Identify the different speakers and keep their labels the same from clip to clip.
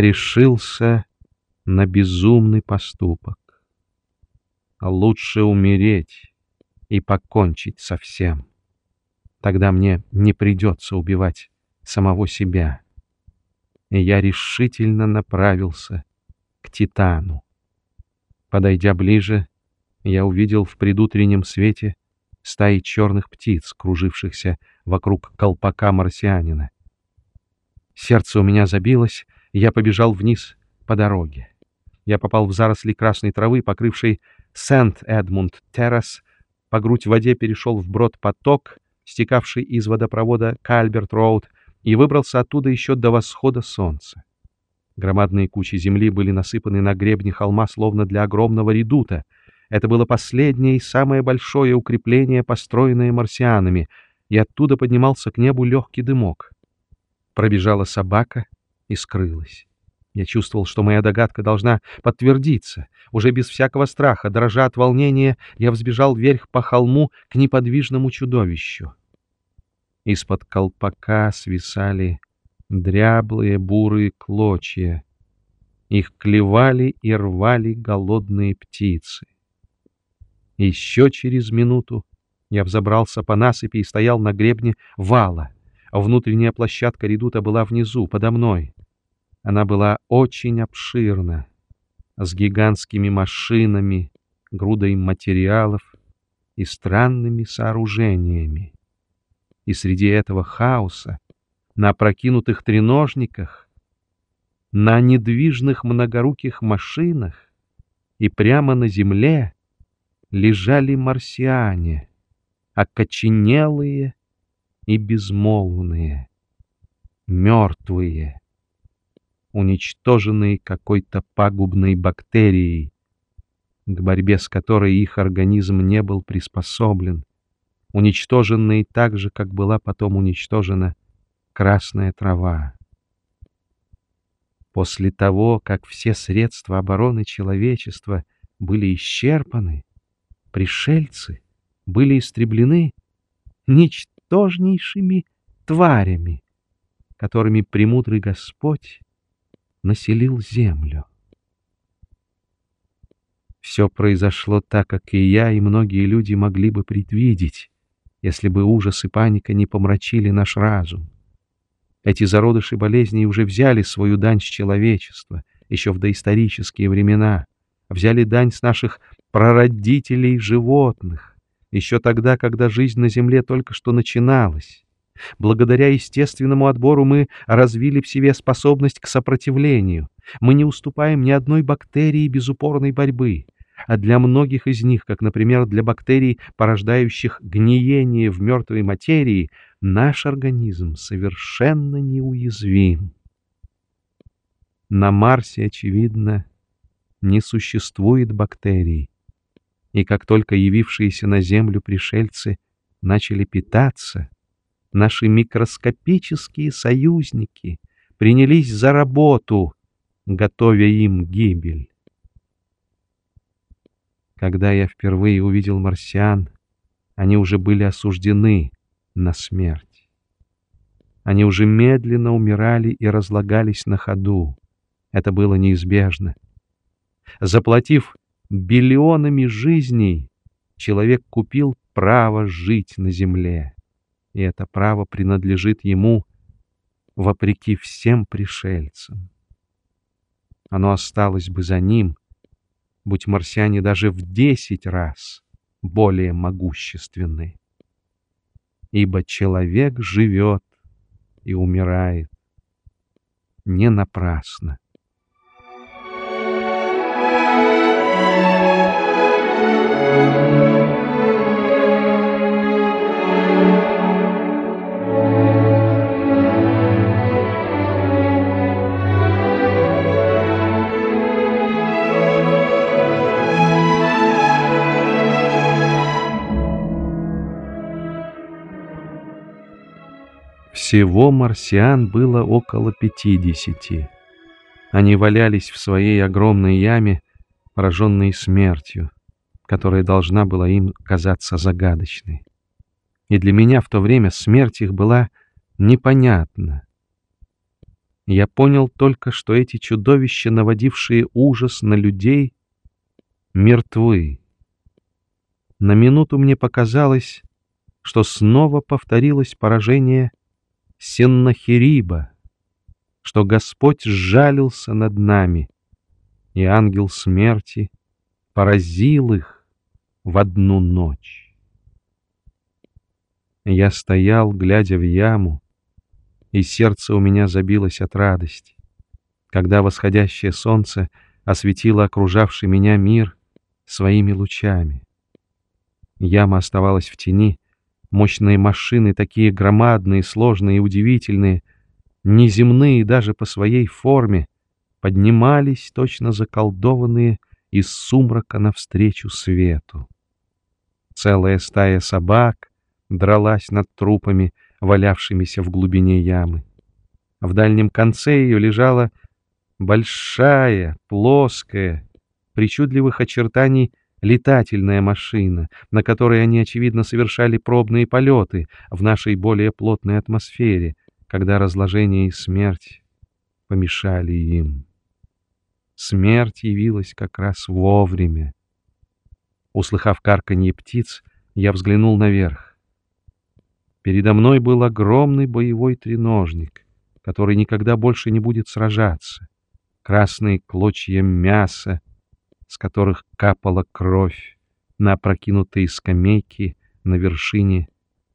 Speaker 1: Решился на безумный поступок. Лучше умереть и покончить со всем. Тогда мне не придется убивать самого себя. И я решительно направился к Титану. Подойдя ближе, я увидел в предутреннем свете стаи черных птиц, кружившихся вокруг колпака марсианина. Сердце у меня забилось, я побежал вниз по дороге. Я попал в заросли красной травы, покрывшей Сент-Эдмунд-террас, по грудь в воде перешел в брод поток, стекавший из водопровода Кальберт-Роуд, и выбрался оттуда еще до восхода солнца. Громадные кучи земли были насыпаны на гребне холма, словно для огромного редута. Это было последнее и самое большое укрепление, построенное марсианами, и оттуда поднимался к небу легкий дымок. Пробежала собака и скрылась. Я чувствовал, что моя догадка должна подтвердиться. Уже без всякого страха, дрожа от волнения, я взбежал вверх по холму к неподвижному чудовищу. Из-под колпака свисали дряблые бурые клочья. Их клевали и рвали голодные птицы. Еще через минуту я взобрался по насыпи и стоял на гребне вала. Внутренняя площадка редута была внизу, подо мной. Она была очень обширна, с гигантскими машинами, грудой материалов и странными сооружениями. И среди этого хаоса, на опрокинутых треножниках, на недвижных многоруких машинах и прямо на земле лежали марсиане, окоченелые и безмолвные, мертвые, уничтоженные какой-то пагубной бактерией, к борьбе с которой их организм не был приспособлен, уничтоженные так же, как была потом уничтожена красная трава. После того, как все средства обороны человечества были исчерпаны, пришельцы были истреблены ничтожнейшими тварями, которыми премудрый Господь населил землю. Все произошло так, как и я, и многие люди могли бы предвидеть, если бы ужас и паника не помрачили наш разум. Эти зародыши болезней уже взяли свою дань с человечества, еще в доисторические времена, взяли дань с наших прародителей животных, еще тогда, когда жизнь на Земле только что начиналась. Благодаря естественному отбору мы развили в себе способность к сопротивлению. Мы не уступаем ни одной бактерии без упорной борьбы. А для многих из них, как, например, для бактерий, порождающих гниение в мертвой материи, наш организм совершенно неуязвим. На Марсе, очевидно, не существует бактерий. И как только явившиеся на Землю пришельцы начали питаться, наши микроскопические союзники принялись за работу, готовя им гибель. Когда я впервые увидел марсиан, они уже были осуждены на смерть. Они уже медленно умирали и разлагались на ходу. Это было неизбежно. Заплатив биллионами жизней, человек купил право жить на земле и это право принадлежит ему вопреки всем пришельцам. Оно осталось бы за ним, будь марсиане даже в десять раз более могущественны. Ибо человек живет и умирает не напрасно. Всего марсиан было около пятидесяти. Они валялись в своей огромной яме, пораженные смертью, которая должна была им казаться загадочной. И для меня в то время смерть их была непонятна. Я понял только, что эти чудовища, наводившие ужас на людей, мертвы. На минуту мне показалось, что снова повторилось поражение Сеннахириба, что Господь сжалился над нами, и ангел смерти поразил их в одну ночь. Я стоял, глядя в яму, и сердце у меня забилось от радости, когда восходящее солнце осветило окружавший меня мир своими лучами. Яма оставалась в тени, мощные машины, такие громадные, сложные и удивительные, неземные даже по своей форме, поднимались, точно заколдованные, из сумрака навстречу свету. Целая стая собак дралась над трупами, валявшимися в глубине ямы. В дальнем конце ее лежала большая, плоская, причудливых очертаний летательная машина, на которой они, очевидно, совершали пробные полеты в нашей более плотной атмосфере, когда разложение и смерть помешали им. Смерть явилась как раз вовремя. Услыхав карканье птиц, я взглянул наверх. Передо мной был огромный боевой треножник, который никогда больше не будет сражаться. Красные клочья мяса, с которых капала кровь на опрокинутые скамейки на вершине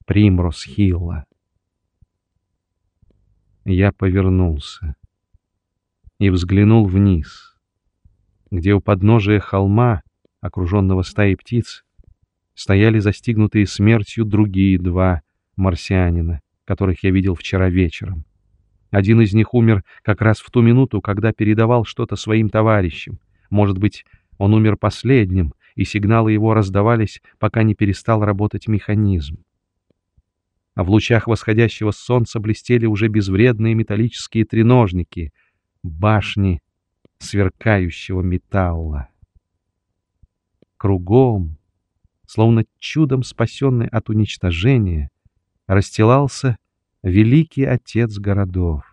Speaker 1: Примрос-Хилла. Я повернулся и взглянул вниз, где у подножия холма, окруженного стаей птиц, стояли застигнутые смертью другие два марсианина, которых я видел вчера вечером. Один из них умер как раз в ту минуту, когда передавал что-то своим товарищам. Может быть, он умер последним, и сигналы его раздавались, пока не перестал работать механизм. А в лучах восходящего солнца блестели уже безвредные металлические треножники, башни сверкающего металла. Кругом, словно чудом спасенный от уничтожения, расстилался великий отец городов.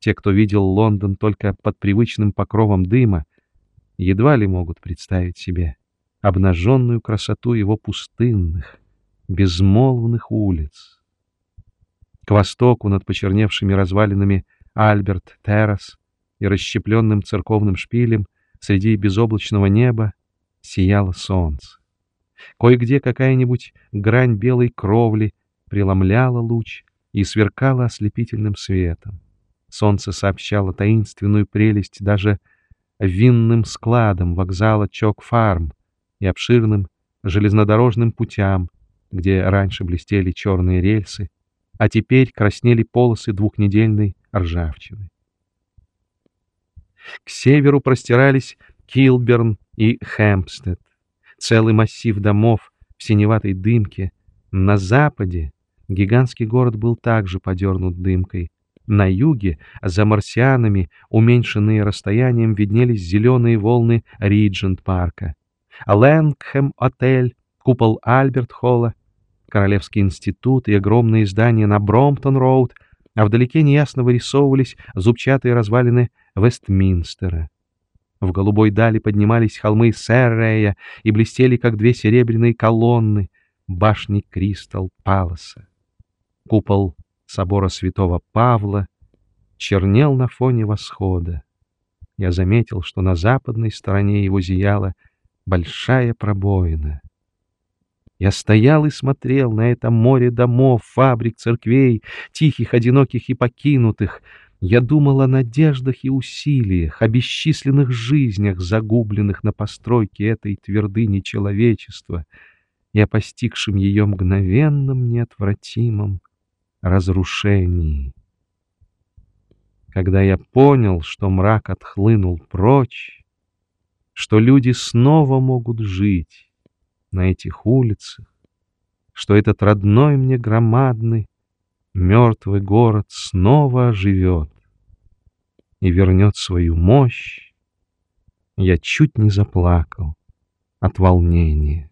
Speaker 1: Те, кто видел Лондон только под привычным покровом дыма, едва ли могут представить себе обнаженную красоту его пустынных, безмолвных улиц. К востоку над почерневшими развалинами Альберт Террас и расщепленным церковным шпилем среди безоблачного неба сияло солнце. Кое-где какая-нибудь грань белой кровли преломляла луч и сверкала ослепительным светом. Солнце сообщало таинственную прелесть даже винным складом вокзала Чок-Фарм и обширным железнодорожным путям, где раньше блестели черные рельсы, а теперь краснели полосы двухнедельной ржавчины. К северу простирались Килберн и Хэмпстед, целый массив домов в синеватой дымке. На западе гигантский город был также подернут дымкой, на юге, за марсианами, уменьшенные расстоянием, виднелись зеленые волны Риджент-парка. Лэнгхэм-отель, купол Альберт-холла, Королевский институт и огромные здания на Бромптон-роуд, а вдалеке неясно вырисовывались зубчатые развалины Вестминстера. В голубой дали поднимались холмы Серрея и блестели, как две серебряные колонны, башни Кристал Паласа. Купол собора святого Павла чернел на фоне восхода. Я заметил, что на западной стороне его зияла большая пробоина. Я стоял и смотрел на это море домов, фабрик, церквей, тихих, одиноких и покинутых. Я думал о надеждах и усилиях, о бесчисленных жизнях, загубленных на постройке этой твердыни человечества, и о постигшем ее мгновенном, неотвратимом разрушении. Когда я понял, что мрак отхлынул прочь, что люди снова могут жить на этих улицах, что этот родной мне громадный мертвый город снова оживет и вернет свою мощь, я чуть не заплакал от волнения.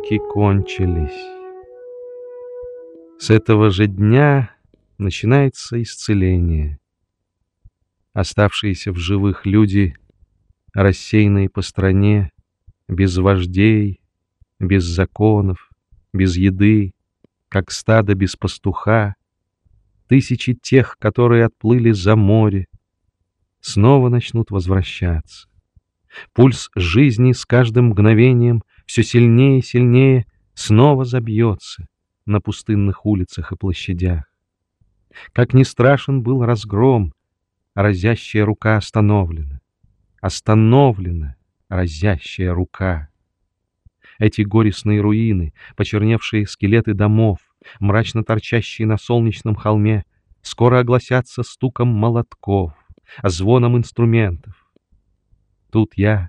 Speaker 1: Муки кончились. С этого же дня начинается исцеление. Оставшиеся в живых люди, рассеянные по стране, без вождей, без законов, без еды, как стадо без пастуха, тысячи тех, которые отплыли за море, снова начнут возвращаться. Пульс жизни с каждым мгновением все сильнее и сильнее снова забьется на пустынных улицах и площадях. Как ни страшен был разгром, разящая рука остановлена. Остановлена разящая рука. Эти горестные руины, почерневшие скелеты домов, мрачно торчащие на солнечном холме, скоро огласятся стуком молотков, звоном инструментов. Тут я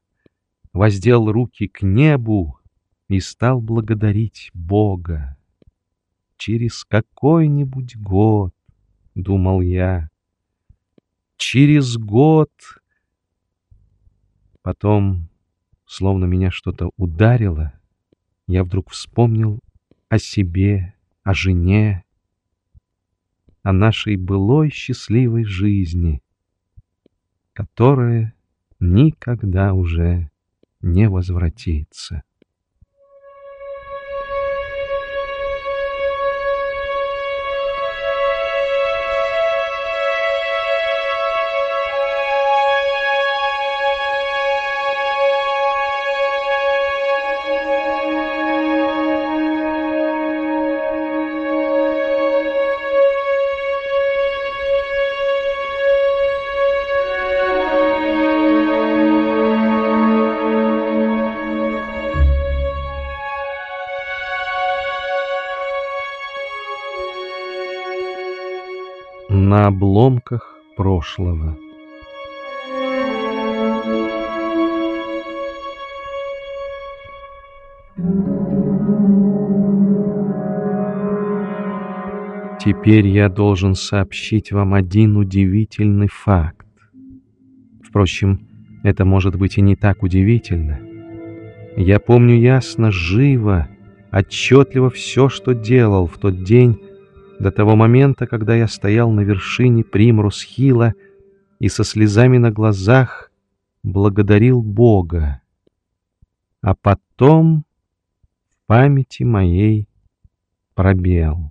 Speaker 1: воздел руки к небу и стал благодарить Бога. Через какой-нибудь год, думал я, через год... Потом, словно меня что-то ударило, я вдруг вспомнил о себе, о жене, о нашей былой счастливой жизни, которая никогда уже не возвратится. На обломках прошлого. Теперь я должен сообщить вам один удивительный факт. Впрочем, это может быть и не так удивительно. Я помню ясно, живо, отчетливо все, что делал в тот день, до того момента, когда я стоял на вершине Примрус-Хила и со слезами на глазах благодарил Бога. А потом в памяти моей пробел.